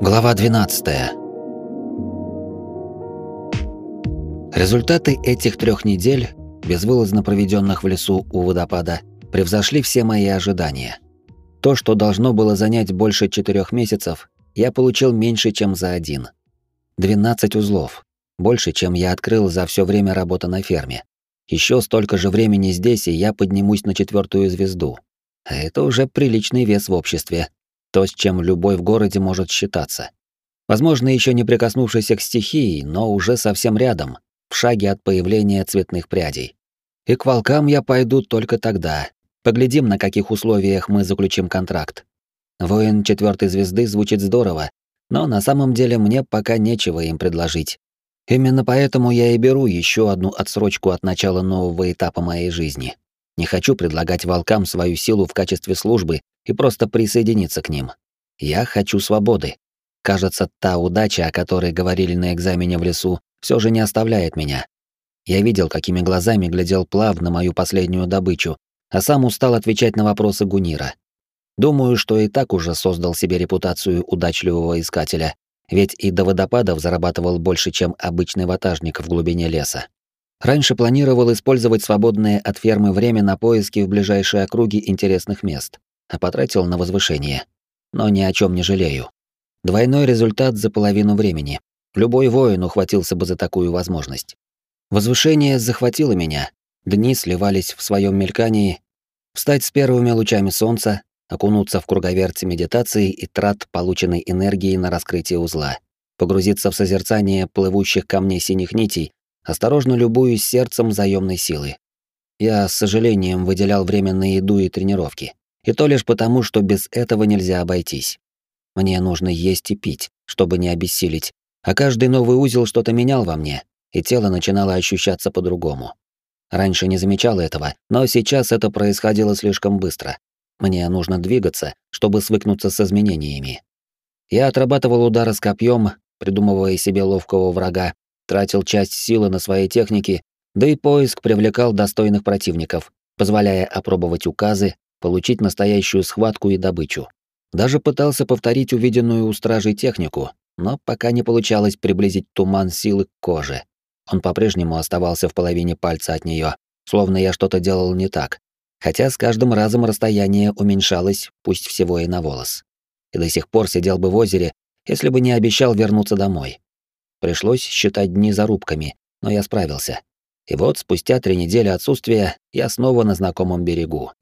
Глава 12. Результаты этих трех недель, безвылазно проведенных в лесу у водопада, превзошли все мои ожидания. То, что должно было занять больше четырех месяцев, я получил меньше, чем за один. 12 узлов. Больше, чем я открыл за все время работы на ферме. Еще столько же времени здесь, и я поднимусь на четвертую звезду. А это уже приличный вес в обществе, то, с чем любой в городе может считаться. Возможно, еще не прикоснувшийся к стихии, но уже совсем рядом, в шаге от появления цветных прядей. И к волкам я пойду только тогда. Поглядим, на каких условиях мы заключим контракт. Воин четвертой звезды звучит здорово, но на самом деле мне пока нечего им предложить. Именно поэтому я и беру еще одну отсрочку от начала нового этапа моей жизни. Не хочу предлагать волкам свою силу в качестве службы и просто присоединиться к ним. Я хочу свободы. Кажется, та удача, о которой говорили на экзамене в лесу, все же не оставляет меня. Я видел, какими глазами глядел Плав на мою последнюю добычу, а сам устал отвечать на вопросы Гунира. Думаю, что и так уже создал себе репутацию удачливого искателя, ведь и до водопадов зарабатывал больше, чем обычный ватажник в глубине леса. Раньше планировал использовать свободное от фермы время на поиски в ближайшей округе интересных мест а потратил на возвышение. Но ни о чем не жалею. Двойной результат за половину времени. Любой воин ухватился бы за такую возможность. Возвышение захватило меня. Дни сливались в своем мелькании. Встать с первыми лучами солнца, окунуться в круговерть медитации и трат полученной энергии на раскрытие узла, погрузиться в созерцание плывущих камней синих нитей, осторожно любуясь сердцем заемной силы. Я с сожалением выделял время на еду и тренировки. И то лишь потому, что без этого нельзя обойтись. Мне нужно есть и пить, чтобы не обессилить, а каждый новый узел что-то менял во мне, и тело начинало ощущаться по-другому. Раньше не замечал этого, но сейчас это происходило слишком быстро. Мне нужно двигаться, чтобы свыкнуться с изменениями. Я отрабатывал удары с копьем, придумывая себе ловкого врага, тратил часть силы на свои техники, да и поиск привлекал достойных противников, позволяя опробовать указы, получить настоящую схватку и добычу. Даже пытался повторить увиденную у стражей технику, но пока не получалось приблизить туман силы к коже. Он по-прежнему оставался в половине пальца от нее, словно я что-то делал не так. Хотя с каждым разом расстояние уменьшалось, пусть всего и на волос. И до сих пор сидел бы в озере, если бы не обещал вернуться домой. Пришлось считать дни зарубками, но я справился. И вот спустя три недели отсутствия я снова на знакомом берегу.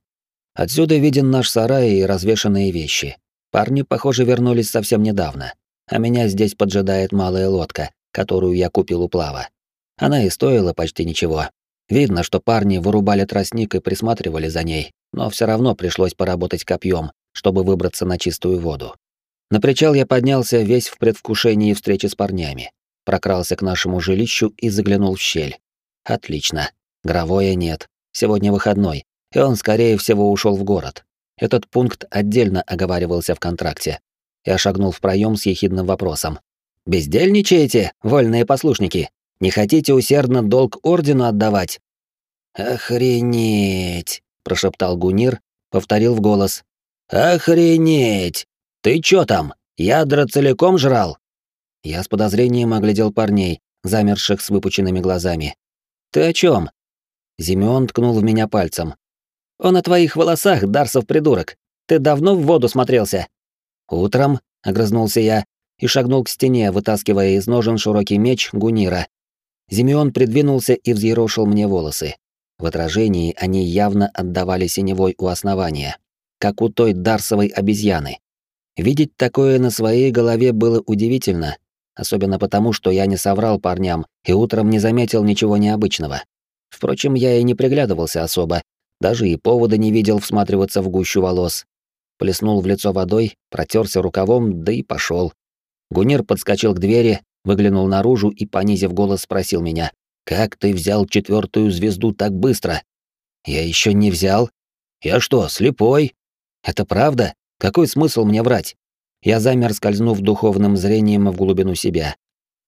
Отсюда виден наш сарай и развешанные вещи. Парни, похоже, вернулись совсем недавно. А меня здесь поджидает малая лодка, которую я купил у плава. Она и стоила почти ничего. Видно, что парни вырубали тростник и присматривали за ней, но все равно пришлось поработать копьем, чтобы выбраться на чистую воду. На причал я поднялся весь в предвкушении встречи с парнями. Прокрался к нашему жилищу и заглянул в щель. Отлично. Гровое нет. Сегодня выходной, и он, скорее всего, ушел в город. Этот пункт отдельно оговаривался в контракте. Я шагнул в проем с ехидным вопросом. «Бездельничаете, вольные послушники? Не хотите усердно долг ордену отдавать?» «Охренеть!» — прошептал Гунир, повторил в голос. «Охренеть! Ты чё там, ядра целиком жрал?» Я с подозрением оглядел парней, замерших с выпученными глазами. «Ты о чем? Зимеон ткнул в меня пальцем. Он о твоих волосах, Дарсов придурок. Ты давно в воду смотрелся?» «Утром», — огрызнулся я и шагнул к стене, вытаскивая из ножен широкий меч Гунира. Зимеон придвинулся и взъерошил мне волосы. В отражении они явно отдавали синевой у основания, как у той дарсовой обезьяны. Видеть такое на своей голове было удивительно, особенно потому, что я не соврал парням и утром не заметил ничего необычного. Впрочем, я и не приглядывался особо, даже и повода не видел всматриваться в гущу волос. Плеснул в лицо водой, протерся рукавом, да и пошел. Гунир подскочил к двери, выглянул наружу и, понизив голос, спросил меня, «Как ты взял четвертую звезду так быстро?» «Я еще не взял». «Я что, слепой?» «Это правда? Какой смысл мне врать?» Я замер, скользнув духовным зрением в глубину себя.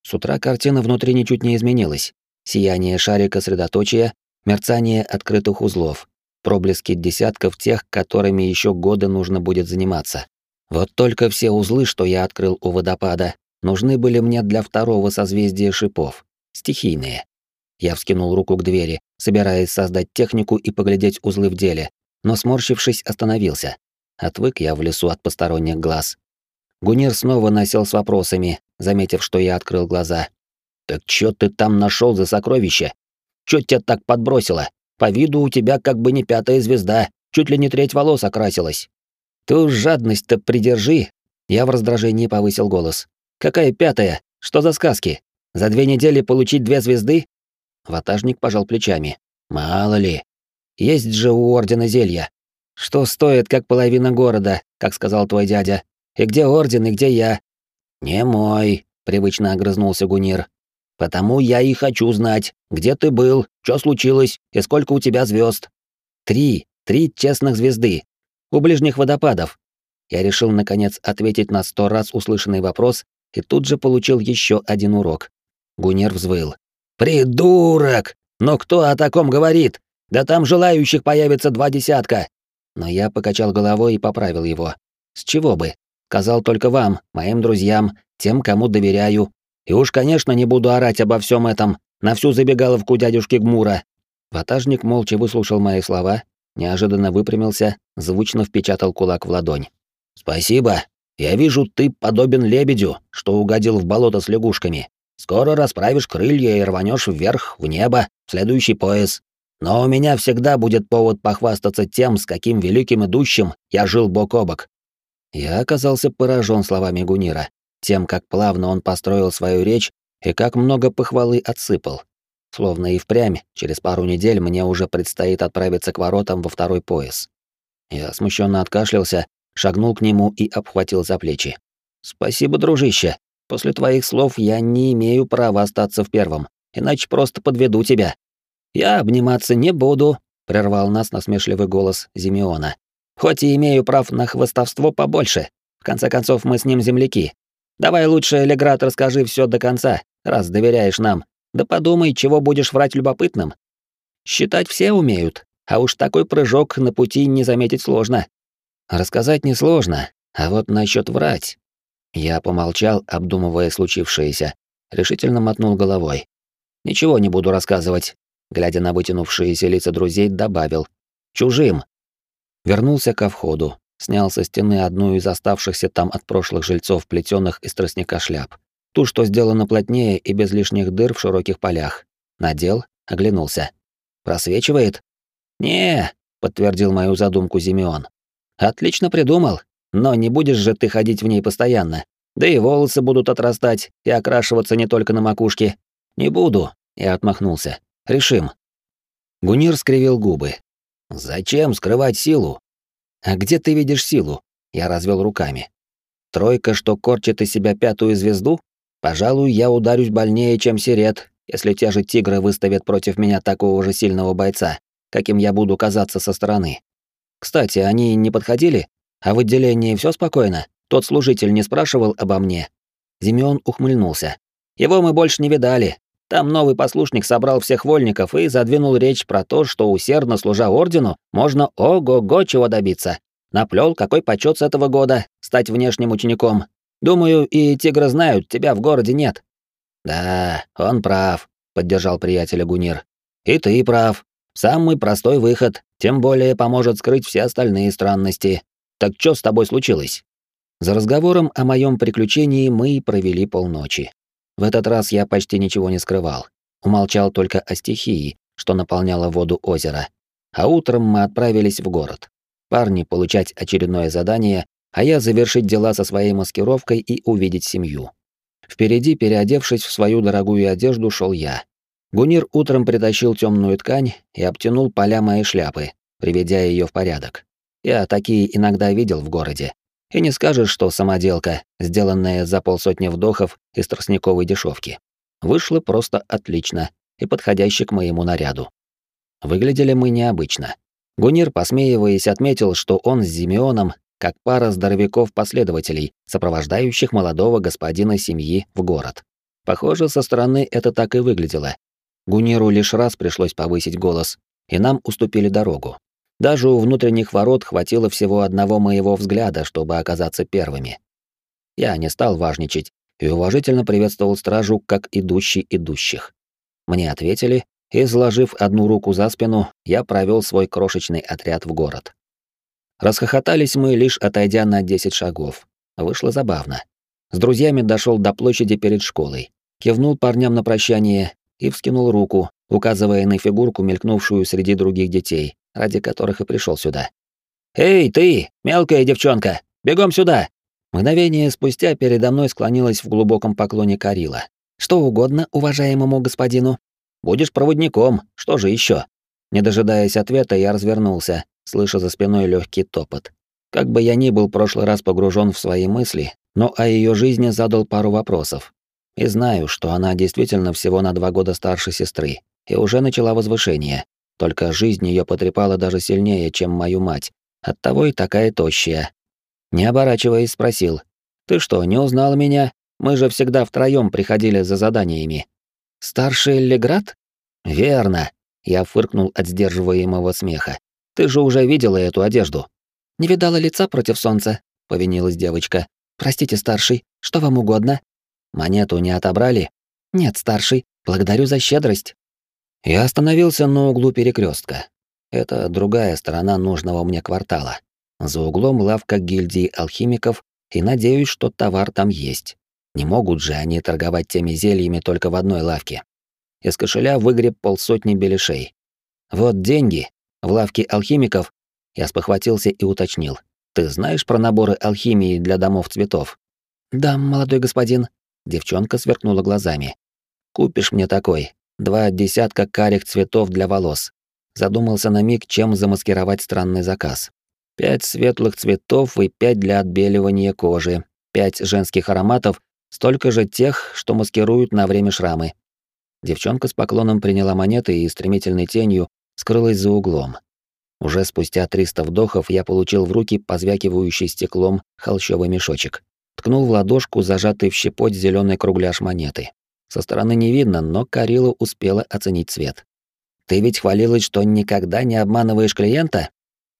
С утра картина внутри ничуть не изменилась. Сияние шарика средоточия, мерцание открытых узлов проблески десятков тех, которыми еще годы нужно будет заниматься. Вот только все узлы, что я открыл у водопада, нужны были мне для второго созвездия шипов, стихийные. Я вскинул руку к двери, собираясь создать технику и поглядеть узлы в деле, но сморщившись, остановился. Отвык я в лесу от посторонних глаз. Гунир снова насел с вопросами, заметив, что я открыл глаза. «Так чё ты там нашел за сокровище? Чё тебя так подбросило? По виду у тебя как бы не пятая звезда, чуть ли не треть волос окрасилась». «Ты уж жадность-то придержи!» Я в раздражении повысил голос. «Какая пятая? Что за сказки? За две недели получить две звезды?» Ватажник пожал плечами. «Мало ли. Есть же у Ордена зелья. Что стоит, как половина города, как сказал твой дядя. И где Орден, и где я?» «Не мой», — привычно огрызнулся Гунир. «Потому я и хочу знать, где ты был, что случилось и сколько у тебя звезд. «Три, три честных звезды. У ближних водопадов». Я решил, наконец, ответить на сто раз услышанный вопрос и тут же получил еще один урок. Гунир взвыл. «Придурок! Но кто о таком говорит? Да там желающих появится два десятка!» Но я покачал головой и поправил его. «С чего бы? Сказал только вам, моим друзьям, тем, кому доверяю. И уж, конечно, не буду орать обо всем этом на всю забегаловку дядюшки Гмура». Ватажник молча выслушал мои слова, неожиданно выпрямился, звучно впечатал кулак в ладонь. «Спасибо. Я вижу, ты подобен лебедю, что угодил в болото с лягушками. Скоро расправишь крылья и рванешь вверх, в небо, в следующий пояс. Но у меня всегда будет повод похвастаться тем, с каким великим идущим я жил бок о бок. Я оказался поражен словами Гунира, тем, как плавно он построил свою речь и как много похвалы отсыпал. Словно и впрямь, через пару недель мне уже предстоит отправиться к воротам во второй пояс. Я смущенно откашлялся, шагнул к нему и обхватил за плечи. «Спасибо, дружище. После твоих слов я не имею права остаться в первом, иначе просто подведу тебя. Я обниматься не буду, прервал нас насмешливый голос Зимеона. Хоть и имею прав на хвостовство побольше. В конце концов, мы с ним земляки. Давай лучше, Леград, расскажи все до конца, раз доверяешь нам. Да подумай, чего будешь врать любопытным. Считать все умеют, а уж такой прыжок на пути не заметить сложно. Рассказать несложно, а вот насчет врать я помолчал, обдумывая случившееся, решительно мотнул головой. «Ничего не буду рассказывать», глядя на вытянувшиеся лица друзей, добавил. «Чужим». Вернулся ко входу, снял со стены одну из оставшихся там от прошлых жильцов плетёных из тростника шляп. Ту, что сделана плотнее и без лишних дыр в широких полях. Надел, оглянулся. «Просвечивает?» «Не», — подтвердил мою задумку Зимеон. «Отлично придумал. Но не будешь же ты ходить в ней постоянно. Да и волосы будут отрастать и окрашиваться не только на макушке. Не буду, я отмахнулся. Решим. Гунир скривил губы. Зачем скрывать силу? А где ты видишь силу? Я развел руками. Тройка, что корчит из себя пятую звезду? Пожалуй, я ударюсь больнее, чем Сирет, если те же тигры выставят против меня такого же сильного бойца, каким я буду казаться со стороны. Кстати, они не подходили? А в отделении все спокойно? Тот служитель не спрашивал обо мне. Зимеон ухмыльнулся. Его мы больше не видали. Там новый послушник собрал всех вольников и задвинул речь про то, что усердно служа ордену, можно ого-го чего добиться. Наплел, какой почет с этого года стать внешним учеником. Думаю, и тигры знают, тебя в городе нет. Да, он прав, поддержал приятеля Гунир. И ты прав. Самый простой выход, тем более поможет скрыть все остальные странности. Так что с тобой случилось? За разговором о моем приключении мы провели полночи. В этот раз я почти ничего не скрывал. Умолчал только о стихии, что наполняла воду озера. А утром мы отправились в город. Парни получать очередное задание, а я завершить дела со своей маскировкой и увидеть семью. Впереди, переодевшись в свою дорогую одежду, шел я. Гунир утром притащил темную ткань и обтянул поля моей шляпы, приведя ее в порядок. Я такие иногда видел в городе. И не скажешь, что самоделка, сделанная за полсотни вдохов из тростниковой дешевки. Вышло просто отлично и подходяще к моему наряду. Выглядели мы необычно. Гунир, посмеиваясь, отметил, что он с Зимеоном как пара здоровяков-последователей, сопровождающих молодого господина семьи в город. Похоже, со стороны это так и выглядело. Гуниру лишь раз пришлось повысить голос, и нам уступили дорогу. Даже у внутренних ворот хватило всего одного моего взгляда, чтобы оказаться первыми. Я не стал важничать и уважительно приветствовал стражу как идущий идущих. Мне ответили, и, сложив одну руку за спину, я провел свой крошечный отряд в город. Расхохотались мы, лишь отойдя на 10 шагов. Вышло забавно. С друзьями дошел до площади перед школой, кивнул парням на прощание и вскинул руку, указывая на фигурку, мелькнувшую среди других детей, ради которых и пришел сюда. «Эй, ты, мелкая девчонка, бегом сюда!» Мгновение спустя передо мной склонилась в глубоком поклоне Карила. «Что угодно уважаемому господину. Будешь проводником, что же еще? Не дожидаясь ответа, я развернулся, слыша за спиной легкий топот. Как бы я ни был прошлый раз погружен в свои мысли, но о ее жизни задал пару вопросов. И знаю, что она действительно всего на два года старше сестры, и уже начала возвышение. Только жизнь ее потрепала даже сильнее, чем мою мать. Оттого и такая тощая. Не оборачиваясь, спросил. «Ты что, не узнал меня? Мы же всегда втроем приходили за заданиями». «Старший Леград?» «Верно», — я фыркнул от сдерживаемого смеха. «Ты же уже видела эту одежду». «Не видала лица против солнца», — повинилась девочка. «Простите, старший, что вам угодно?» «Монету не отобрали?» «Нет, старший, благодарю за щедрость». Я остановился на углу перекрестка. Это другая сторона нужного мне квартала. За углом лавка гильдии алхимиков, и надеюсь, что товар там есть. Не могут же они торговать теми зельями только в одной лавке. Из кошеля выгреб полсотни беляшей. Вот деньги. В лавке алхимиков я спохватился и уточнил. Ты знаешь про наборы алхимии для домов цветов? Да, молодой господин. Девчонка сверкнула глазами. Купишь мне такой, два десятка карих цветов для волос. Задумался на миг, чем замаскировать странный заказ. Пять светлых цветов и пять для отбеливания кожи, пять женских ароматов, столько же тех, что маскируют на время шрамы. Девчонка с поклоном приняла монеты и стремительной тенью скрылась за углом. Уже спустя 300 вдохов я получил в руки позвякивающий стеклом холщовый мешочек. Ткнул в ладошку зажатый в щепоть зеленый кругляш монеты. Со стороны не видно, но Карила успела оценить цвет. «Ты ведь хвалилась, что никогда не обманываешь клиента?»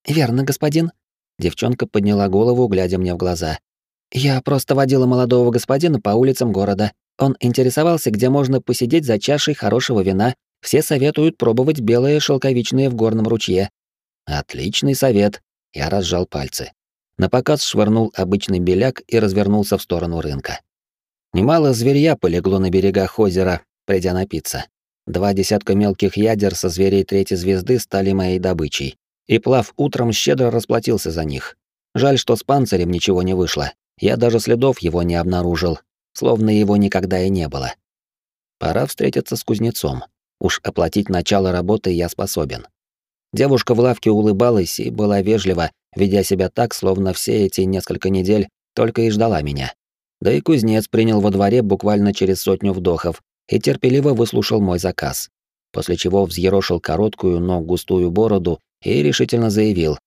«Верно, господин». Девчонка подняла голову, глядя мне в глаза. «Я просто водила молодого господина по улицам города. Он интересовался, где можно посидеть за чашей хорошего вина. Все советуют пробовать белые шелковичные в горном ручье». «Отличный совет». Я разжал пальцы. Напоказ швырнул обычный беляк и развернулся в сторону рынка. Немало зверья полегло на берегах озера, придя напиться. Два десятка мелких ядер со зверей третьей звезды стали моей добычей. И плав утром щедро расплатился за них. Жаль, что с панцирем ничего не вышло. Я даже следов его не обнаружил, словно его никогда и не было. Пора встретиться с кузнецом. Уж оплатить начало работы я способен. Девушка в лавке улыбалась и была вежлива, ведя себя так, словно все эти несколько недель только и ждала меня. Да и кузнец принял во дворе буквально через сотню вдохов и терпеливо выслушал мой заказ, после чего взъерошил короткую, но густую бороду и решительно заявил.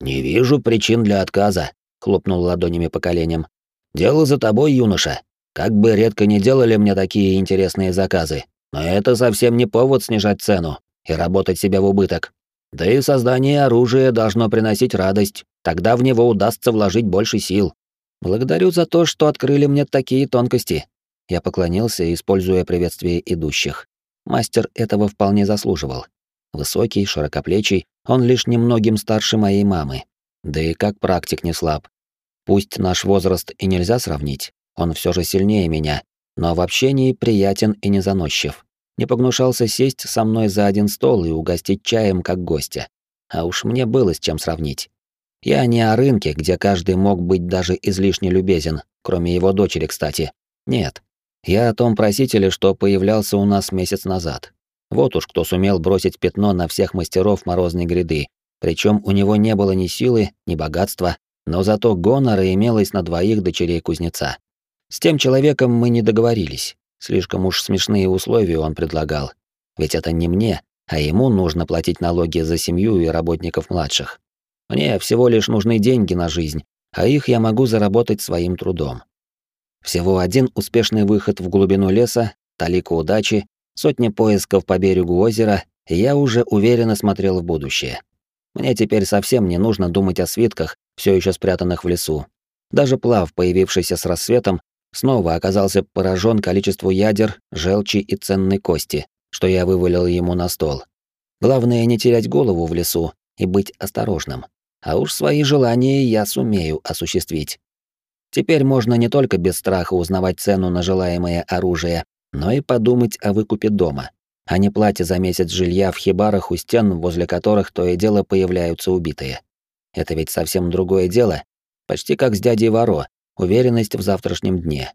«Не вижу причин для отказа», — хлопнул ладонями по коленям. «Дело за тобой, юноша. Как бы редко не делали мне такие интересные заказы, но это совсем не повод снижать цену и работать себя в убыток. Да и создание оружия должно приносить радость, тогда в него удастся вложить больше сил. Благодарю за то, что открыли мне такие тонкости. Я поклонился, используя приветствие идущих. Мастер этого вполне заслуживал. Высокий, широкоплечий, он лишь немногим старше моей мамы. Да и как практик не слаб. Пусть наш возраст и нельзя сравнить, он все же сильнее меня, но в общении приятен и не заносчив. Не погнушался сесть со мной за один стол и угостить чаем как гостя. А уж мне было с чем сравнить. Я не о рынке, где каждый мог быть даже излишне любезен, кроме его дочери, кстати. Нет. Я о том просителе, что появлялся у нас месяц назад. Вот уж кто сумел бросить пятно на всех мастеров морозной гряды. Причем у него не было ни силы, ни богатства, но зато гонора имелось на двоих дочерей кузнеца. С тем человеком мы не договорились. Слишком уж смешные условия он предлагал. Ведь это не мне, а ему нужно платить налоги за семью и работников младших. Мне всего лишь нужны деньги на жизнь, а их я могу заработать своим трудом. Всего один успешный выход в глубину леса, талика удачи, сотни поисков по берегу озера, и я уже уверенно смотрел в будущее. Мне теперь совсем не нужно думать о свитках, все еще спрятанных в лесу. Даже плав, появившийся с рассветом, снова оказался поражен количеству ядер, желчи и ценной кости, что я вывалил ему на стол. Главное не терять голову в лесу и быть осторожным. А уж свои желания я сумею осуществить. Теперь можно не только без страха узнавать цену на желаемое оружие, но и подумать о выкупе дома, а не плате за месяц жилья в хибарах у стен, возле которых то и дело появляются убитые. Это ведь совсем другое дело, почти как с дядей Варо, уверенность в завтрашнем дне.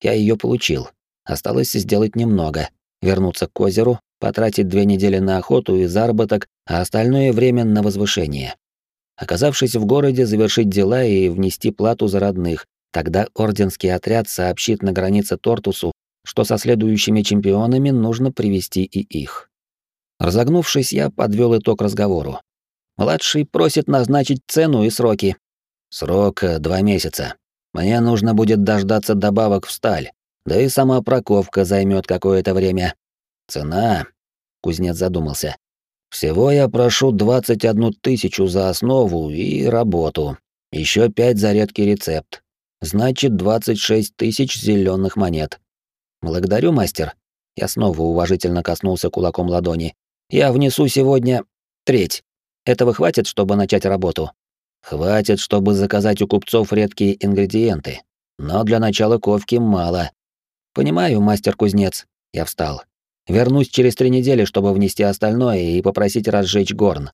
Я ее получил. Осталось сделать немного, вернуться к озеру, потратить две недели на охоту и заработок, а остальное время на возвышение. Оказавшись в городе, завершить дела и внести плату за родных. Тогда орденский отряд сообщит на границе Тортусу, что со следующими чемпионами нужно привести и их. Разогнувшись, я подвел итог разговору. Младший просит назначить цену и сроки. Срок э, два месяца. Мне нужно будет дождаться добавок в сталь, да и сама проковка займет какое-то время. Цена. Кузнец задумался. Всего я прошу 21 тысячу за основу и работу. Еще пять за редкий рецепт. Значит, 26 тысяч зеленых монет. Благодарю, мастер. Я снова уважительно коснулся кулаком ладони. Я внесу сегодня треть. Этого хватит, чтобы начать работу? Хватит, чтобы заказать у купцов редкие ингредиенты. Но для начала ковки мало. Понимаю, мастер-кузнец. Я встал. Вернусь через три недели, чтобы внести остальное и попросить разжечь горн.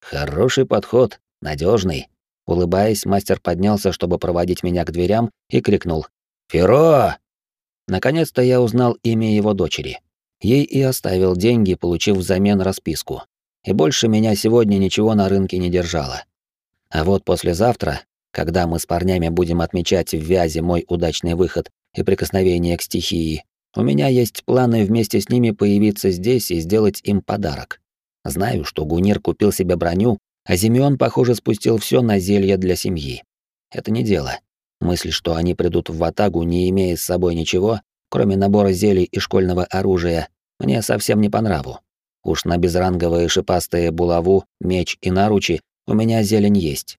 Хороший подход, надежный. Улыбаясь, мастер поднялся, чтобы проводить меня к дверям, и крикнул. «Феро!» Наконец-то я узнал имя его дочери. Ей и оставил деньги, получив взамен расписку. И больше меня сегодня ничего на рынке не держало. А вот послезавтра, когда мы с парнями будем отмечать в Вязе мой удачный выход и прикосновение к стихии, у меня есть планы вместе с ними появиться здесь и сделать им подарок. Знаю, что Гунир купил себе броню, а Зимеон, похоже, спустил все на зелье для семьи. Это не дело. Мысль, что они придут в Ватагу, не имея с собой ничего, кроме набора зелий и школьного оружия, мне совсем не по нраву. Уж на безранговые шипастые булаву, меч и наручи у меня зелень есть.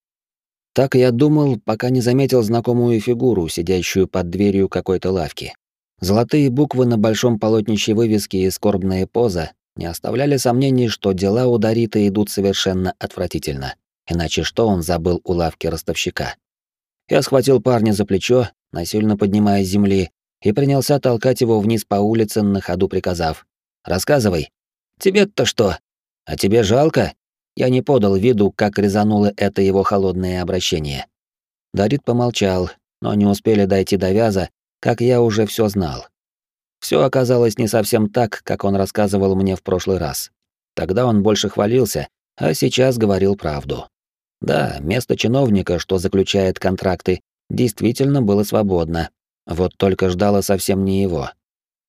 Так я думал, пока не заметил знакомую фигуру, сидящую под дверью какой-то лавки. Золотые буквы на большом полотнище вывески и скорбная поза не оставляли сомнений, что дела у Дарита идут совершенно отвратительно. Иначе что он забыл у лавки ростовщика? Я схватил парня за плечо, насильно поднимая с земли, и принялся толкать его вниз по улице, на ходу приказав. «Рассказывай». «Тебе-то что? А тебе жалко?» Я не подал виду, как резануло это его холодное обращение. Дарит помолчал, но не успели дойти до вяза, как я уже все знал. Все оказалось не совсем так, как он рассказывал мне в прошлый раз. Тогда он больше хвалился, а сейчас говорил правду. Да, место чиновника, что заключает контракты, действительно было свободно. Вот только ждало совсем не его.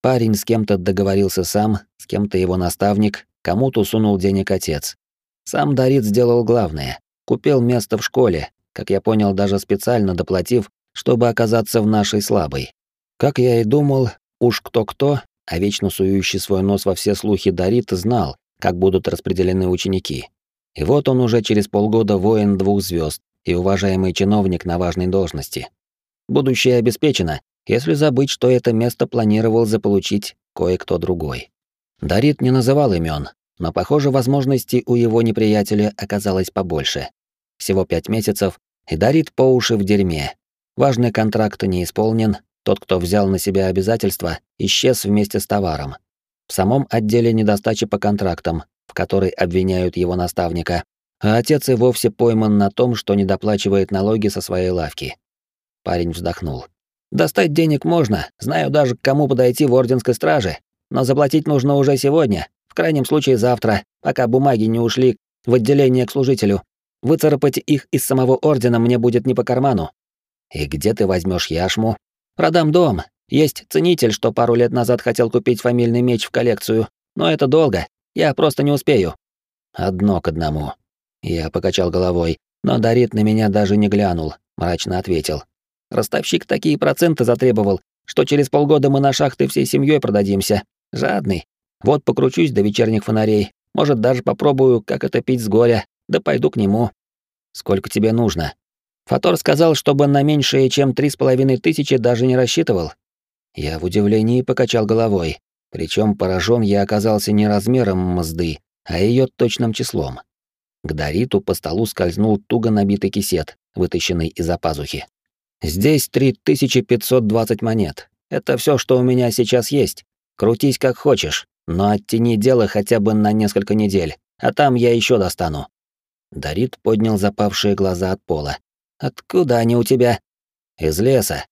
Парень с кем-то договорился сам, с кем-то его наставник, кому-то сунул денег отец. Сам Дарит сделал главное. Купил место в школе, как я понял, даже специально доплатив, чтобы оказаться в нашей слабой. Как я и думал, уж кто-кто, а вечно сующий свой нос во все слухи Дарит знал, как будут распределены ученики. И вот он уже через полгода воин двух звезд и уважаемый чиновник на важной должности. Будущее обеспечено, если забыть, что это место планировал заполучить кое-кто другой. Дарит не называл имен, но, похоже, возможностей у его неприятеля оказалось побольше. Всего пять месяцев, и Дарит по уши в дерьме. Важный контракт не исполнен, тот, кто взял на себя обязательства, исчез вместе с товаром. В самом отделе недостачи по контрактам, в которой обвиняют его наставника, а отец и вовсе пойман на том, что не доплачивает налоги со своей лавки. Парень вздохнул. «Достать денег можно, знаю даже, к кому подойти в Орденской страже, но заплатить нужно уже сегодня, в крайнем случае завтра, пока бумаги не ушли в отделение к служителю. Выцарапать их из самого Ордена мне будет не по карману». «И где ты возьмешь яшму?» Продам дом. Есть ценитель, что пару лет назад хотел купить фамильный меч в коллекцию, но это долго. Я просто не успею. Одно к одному. Я покачал головой, но Дарит на меня даже не глянул, мрачно ответил. Ростовщик такие проценты затребовал, что через полгода мы на шахты всей семьей продадимся. Жадный. Вот покручусь до вечерних фонарей. Может, даже попробую, как это пить с горя. да пойду к нему. Сколько тебе нужно? Фатор сказал, чтобы на меньшее, чем три с половиной тысячи даже не рассчитывал. Я в удивлении покачал головой. Причем поражен я оказался не размером мзды, а ее точным числом. К Дариту по столу скользнул туго набитый кисет, вытащенный из-за пазухи. «Здесь 3520 монет. Это все, что у меня сейчас есть. Крутись как хочешь, но оттяни дело хотя бы на несколько недель, а там я еще достану». Дарит поднял запавшие глаза от пола. «Откуда они у тебя?» «Из леса».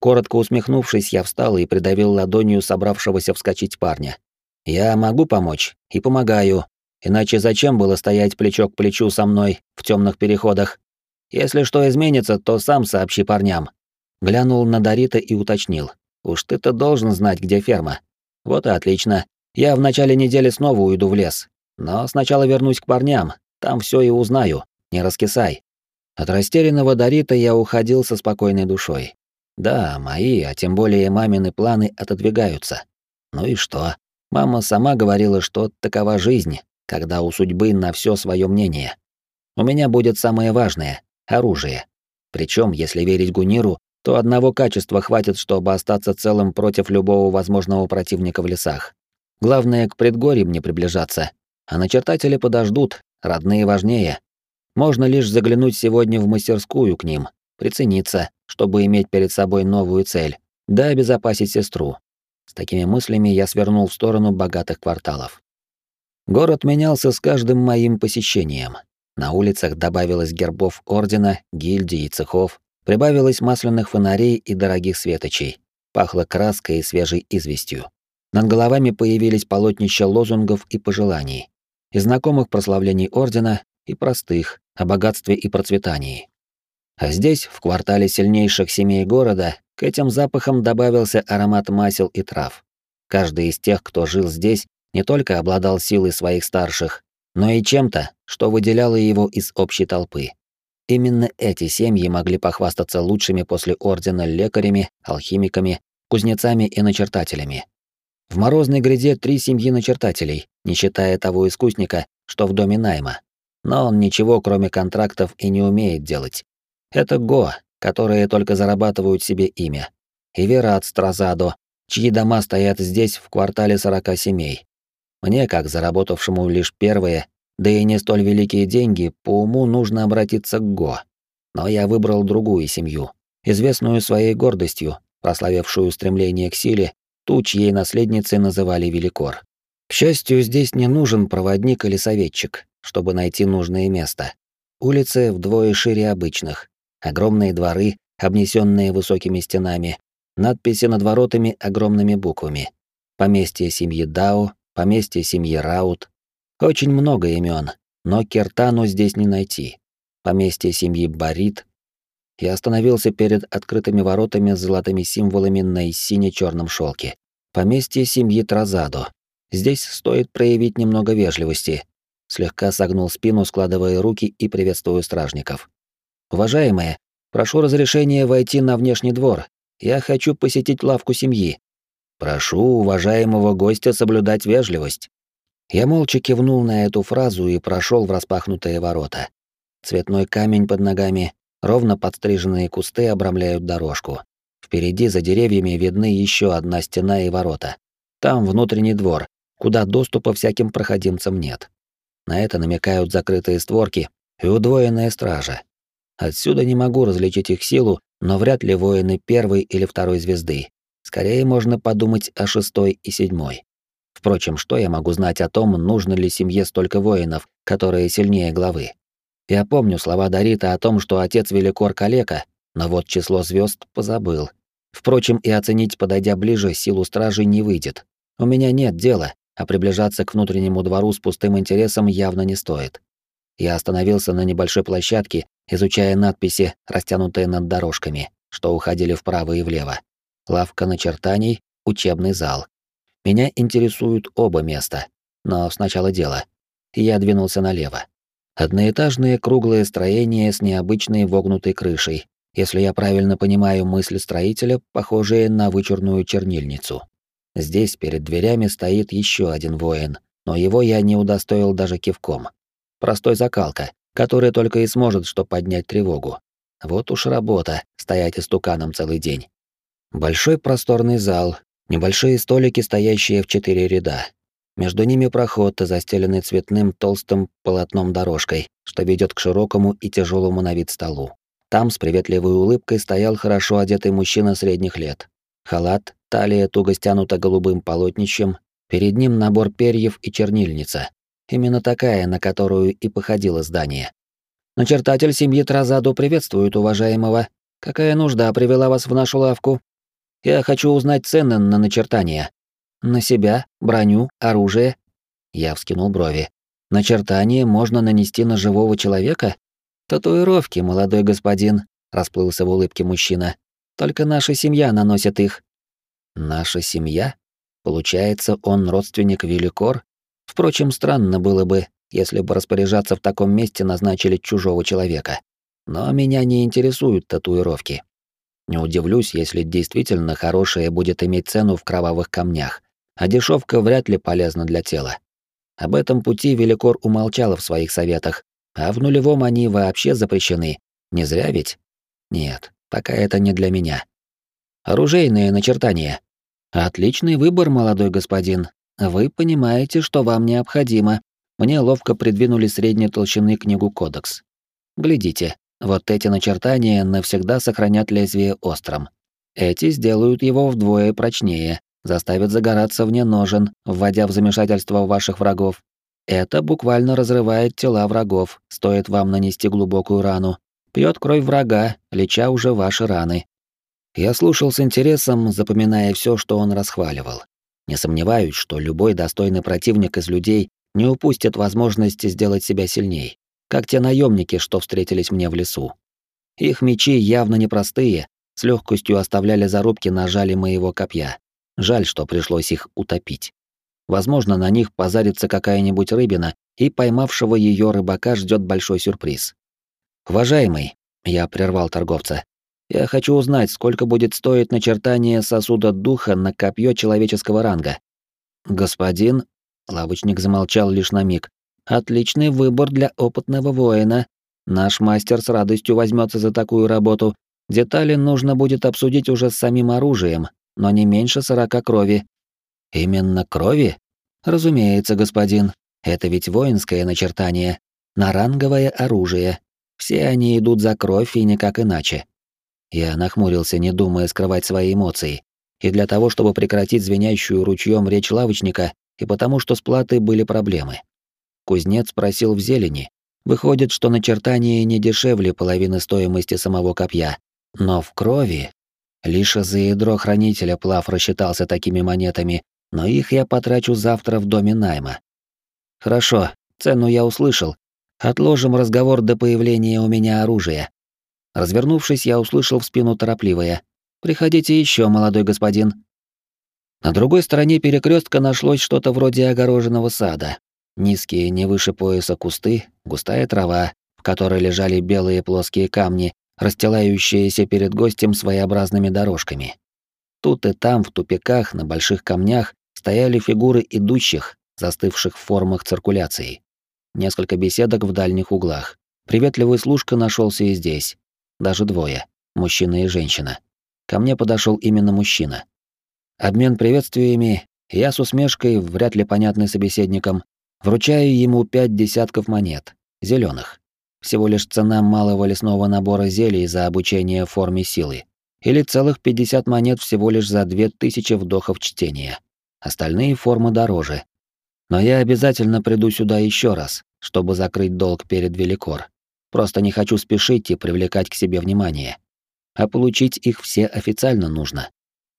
Коротко усмехнувшись, я встал и придавил ладонью собравшегося вскочить парня. «Я могу помочь и помогаю, иначе зачем было стоять плечо к плечу со мной в темных переходах? Если что изменится, то сам сообщи парням». Глянул на Дарита и уточнил. «Уж ты-то должен знать, где ферма». «Вот и отлично. Я в начале недели снова уйду в лес. Но сначала вернусь к парням, там все и узнаю. Не раскисай». От растерянного Дарита я уходил со спокойной душой. Да, мои, а тем более мамины планы отодвигаются. Ну и что? Мама сама говорила, что такова жизнь, когда у судьбы на все свое мнение. У меня будет самое важное — оружие. Причем, если верить Гуниру, то одного качества хватит, чтобы остаться целым против любого возможного противника в лесах. Главное, к предгорьям не приближаться. А начертатели подождут, родные важнее. Можно лишь заглянуть сегодня в мастерскую к ним, прицениться, чтобы иметь перед собой новую цель, да обезопасить сестру. С такими мыслями я свернул в сторону богатых кварталов. Город менялся с каждым моим посещением. На улицах добавилось гербов ордена, гильдий и цехов, прибавилось масляных фонарей и дорогих светочей, пахло краской и свежей известью. Над головами появились полотнища лозунгов и пожеланий, и знакомых прославлений ордена, и простых, о богатстве и процветании. А здесь, в квартале сильнейших семей города, к этим запахам добавился аромат масел и трав. Каждый из тех, кто жил здесь, не только обладал силой своих старших, но и чем-то, что выделяло его из общей толпы. Именно эти семьи могли похвастаться лучшими после ордена лекарями, алхимиками, кузнецами и начертателями. В морозной гряде три семьи начертателей, не считая того искусника, что в доме найма. Но он ничего, кроме контрактов, и не умеет делать. Это Го, которые только зарабатывают себе имя. И Верат Стразадо, чьи дома стоят здесь в квартале сорока семей. Мне, как заработавшему лишь первые, да и не столь великие деньги, по уму нужно обратиться к Го. Но я выбрал другую семью, известную своей гордостью, прославившую стремление к силе, ту, чьей наследницей называли Великор. К счастью, здесь не нужен проводник или советчик, чтобы найти нужное место. Улицы вдвое шире обычных, огромные дворы, обнесенные высокими стенами, надписи над воротами огромными буквами. Поместье семьи Дао, поместье семьи Раут. Очень много имен, но Кертану здесь не найти. Поместье семьи Барит. Я остановился перед открытыми воротами с золотыми символами на сине-черном шелке. Поместье семьи Тразадо. Здесь стоит проявить немного вежливости. Слегка согнул спину, складывая руки и приветствую стражников. Уважаемые, прошу разрешения войти на внешний двор. Я хочу посетить лавку семьи. Прошу уважаемого гостя соблюдать вежливость. Я молча кивнул на эту фразу и прошел в распахнутые ворота. Цветной камень под ногами, ровно подстриженные кусты обрамляют дорожку. Впереди за деревьями видны еще одна стена и ворота. Там внутренний двор, куда доступа всяким проходимцам нет. На это намекают закрытые створки и удвоенная стража. Отсюда не могу различить их силу, но вряд ли воины первой или второй звезды. Скорее можно подумать о шестой и седьмой. Впрочем, что я могу знать о том, нужно ли семье столько воинов, которые сильнее главы? Я помню слова Дарита о том, что отец Великор калека, но вот число звезд позабыл. Впрочем, и оценить, подойдя ближе, силу стражей не выйдет. У меня нет дела, а приближаться к внутреннему двору с пустым интересом явно не стоит. Я остановился на небольшой площадке, изучая надписи, растянутые над дорожками, что уходили вправо и влево лавка начертаний, учебный зал. Меня интересуют оба места, но сначала дело. Я двинулся налево. Одноэтажное круглое строение с необычной вогнутой крышей, если я правильно понимаю мысли строителя, похожие на вычурную чернильницу. Здесь перед дверями стоит еще один воин, но его я не удостоил даже кивком. Простой закалка, который только и сможет что поднять тревогу. Вот уж работа, стоять истуканом целый день. Большой просторный зал, небольшие столики, стоящие в четыре ряда. Между ними проход, застеленный цветным толстым полотном дорожкой, что ведет к широкому и тяжелому на вид столу. Там с приветливой улыбкой стоял хорошо одетый мужчина средних лет. Халат, талия туго стянута голубым полотнищем, перед ним набор перьев и чернильница. Именно такая, на которую и походило здание. Начертатель семьи Тразаду приветствует уважаемого. Какая нужда привела вас в нашу лавку? Я хочу узнать цены на начертания. На себя, броню, оружие. Я вскинул брови. Начертание можно нанести на живого человека? Татуировки, молодой господин, расплылся в улыбке мужчина. Только наша семья наносит их. Наша семья? Получается, он родственник Великор? Впрочем, странно было бы, если бы распоряжаться в таком месте назначили чужого человека. Но меня не интересуют татуировки. Не удивлюсь, если действительно хорошее будет иметь цену в кровавых камнях, а дешевка вряд ли полезна для тела. Об этом пути Великор умолчала в своих советах, а в нулевом они вообще запрещены. Не зря ведь? Нет, пока это не для меня. Оружейные начертания. Отличный выбор, молодой господин. Вы понимаете, что вам необходимо. Мне ловко придвинули средней толщины книгу «Кодекс». Глядите, вот эти начертания навсегда сохранят лезвие острым. Эти сделают его вдвое прочнее, заставят загораться вне ножен, вводя в замешательство ваших врагов. Это буквально разрывает тела врагов, стоит вам нанести глубокую рану. Пьет кровь врага, леча уже ваши раны. Я слушал с интересом, запоминая все, что он расхваливал. Не сомневаюсь, что любой достойный противник из людей не упустит возможности сделать себя сильней, как те наемники, что встретились мне в лесу. Их мечи явно непростые, с легкостью оставляли зарубки на жале моего копья. Жаль, что пришлось их утопить. Возможно, на них позарится какая-нибудь рыбина, и поймавшего ее рыбака ждет большой сюрприз. «Уважаемый», — я прервал торговца, я хочу узнать, сколько будет стоить начертание сосуда духа на копье человеческого ранга. Господин, лавочник замолчал лишь на миг. Отличный выбор для опытного воина. Наш мастер с радостью возьмется за такую работу. Детали нужно будет обсудить уже с самим оружием, но не меньше сорока крови. Именно крови? Разумеется, господин. Это ведь воинское начертание, наранговое оружие. Все они идут за кровь и никак иначе. Я нахмурился, не думая скрывать свои эмоции. И для того, чтобы прекратить звенящую ручьем речь лавочника, и потому что с платой были проблемы. Кузнец просил в зелени. Выходит, что начертание не дешевле половины стоимости самого копья. Но в крови... Лишь за ядро хранителя Плав рассчитался такими монетами, но их я потрачу завтра в доме найма. Хорошо, цену я услышал. Отложим разговор до появления у меня оружия. Развернувшись, я услышал в спину торопливое. «Приходите еще, молодой господин». На другой стороне перекрестка нашлось что-то вроде огороженного сада. Низкие, не выше пояса кусты, густая трава, в которой лежали белые плоские камни, расстилающиеся перед гостем своеобразными дорожками. Тут и там, в тупиках, на больших камнях, стояли фигуры идущих, застывших в формах циркуляции. Несколько беседок в дальних углах. Приветливый служка нашелся и здесь даже двое, мужчина и женщина. Ко мне подошел именно мужчина. Обмен приветствиями, я с усмешкой, вряд ли понятный собеседником, вручаю ему пять десятков монет, зеленых. Всего лишь цена малого лесного набора зелий за обучение форме силы. Или целых 50 монет всего лишь за 2000 вдохов чтения. Остальные формы дороже. Но я обязательно приду сюда еще раз, чтобы закрыть долг перед Великор. Просто не хочу спешить и привлекать к себе внимание. А получить их все официально нужно.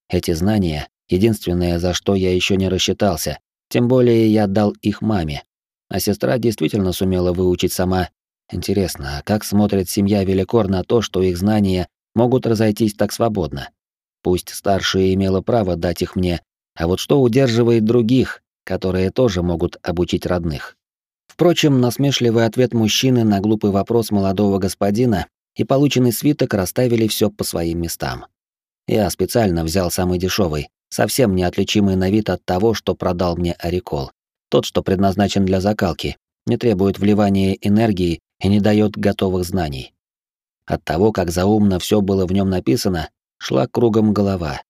Эти знания — единственное, за что я еще не рассчитался, тем более я дал их маме. А сестра действительно сумела выучить сама. Интересно, а как смотрит семья Великор на то, что их знания могут разойтись так свободно? Пусть старшая имела право дать их мне, а вот что удерживает других, которые тоже могут обучить родных? Впрочем, насмешливый ответ мужчины на глупый вопрос молодого господина и полученный свиток расставили все по своим местам. Я специально взял самый дешевый, совсем неотличимый на вид от того, что продал мне Орикол. Тот, что предназначен для закалки, не требует вливания энергии и не дает готовых знаний. От того, как заумно все было в нем написано, шла кругом голова.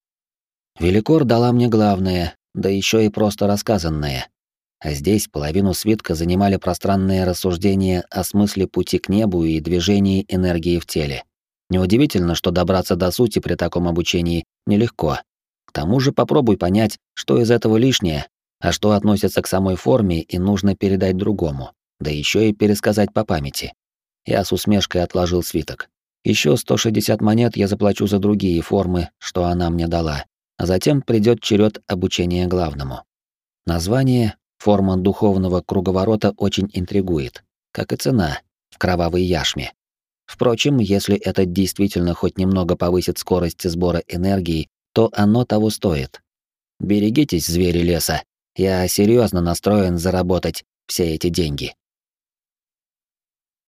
Великор дала мне главное, да еще и просто рассказанное. А здесь половину свитка занимали пространные рассуждения о смысле пути к небу и движении энергии в теле. Неудивительно, что добраться до сути при таком обучении нелегко. К тому же попробуй понять, что из этого лишнее, а что относится к самой форме и нужно передать другому, да еще и пересказать по памяти. Я с усмешкой отложил свиток. Еще 160 монет я заплачу за другие формы, что она мне дала, а затем придет черед обучения главному. Название Форма духовного круговорота очень интригует, как и цена в кровавой яшме. Впрочем, если это действительно хоть немного повысит скорость сбора энергии, то оно того стоит. Берегитесь, звери леса. Я серьезно настроен заработать все эти деньги.